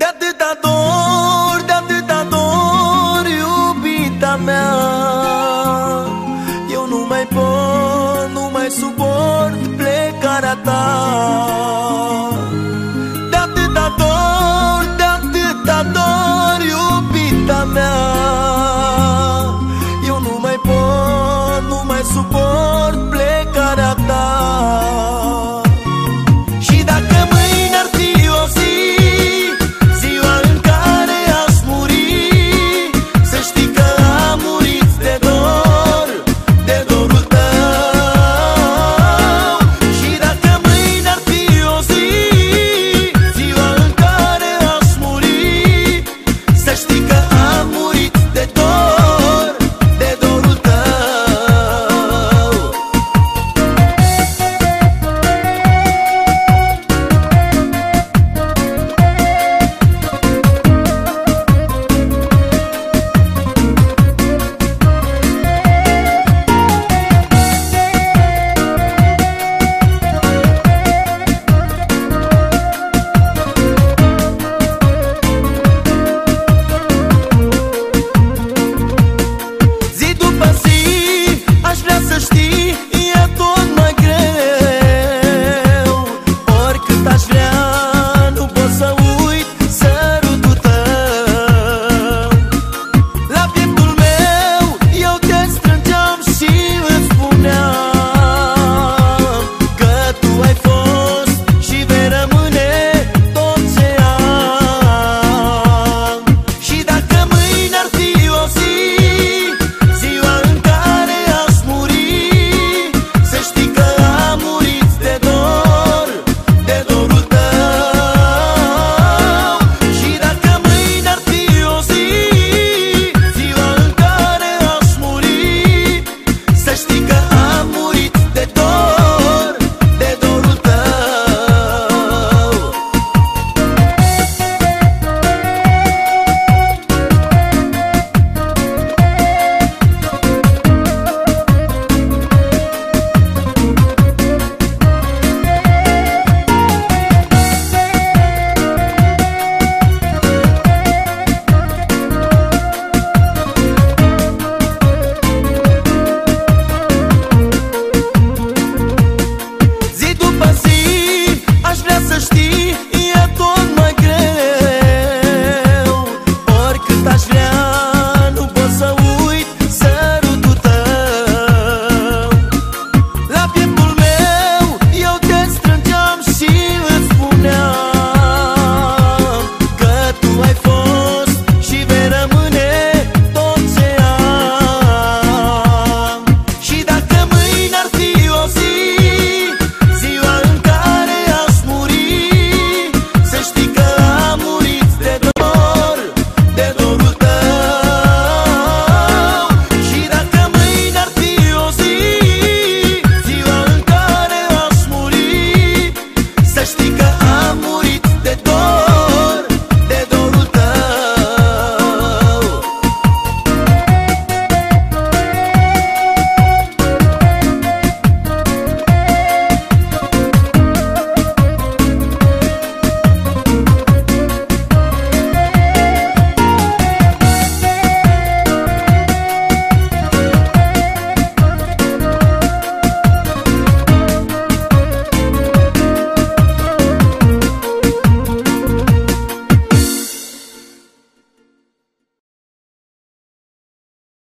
De atâta dor, de atâta dor, iubita mea. Eu nu mai pot, nu mai suport plecarea ta. De atâta dor, de atâta dor, iubita mea. Eu nu mai pot, nu mai suport știi că am murit.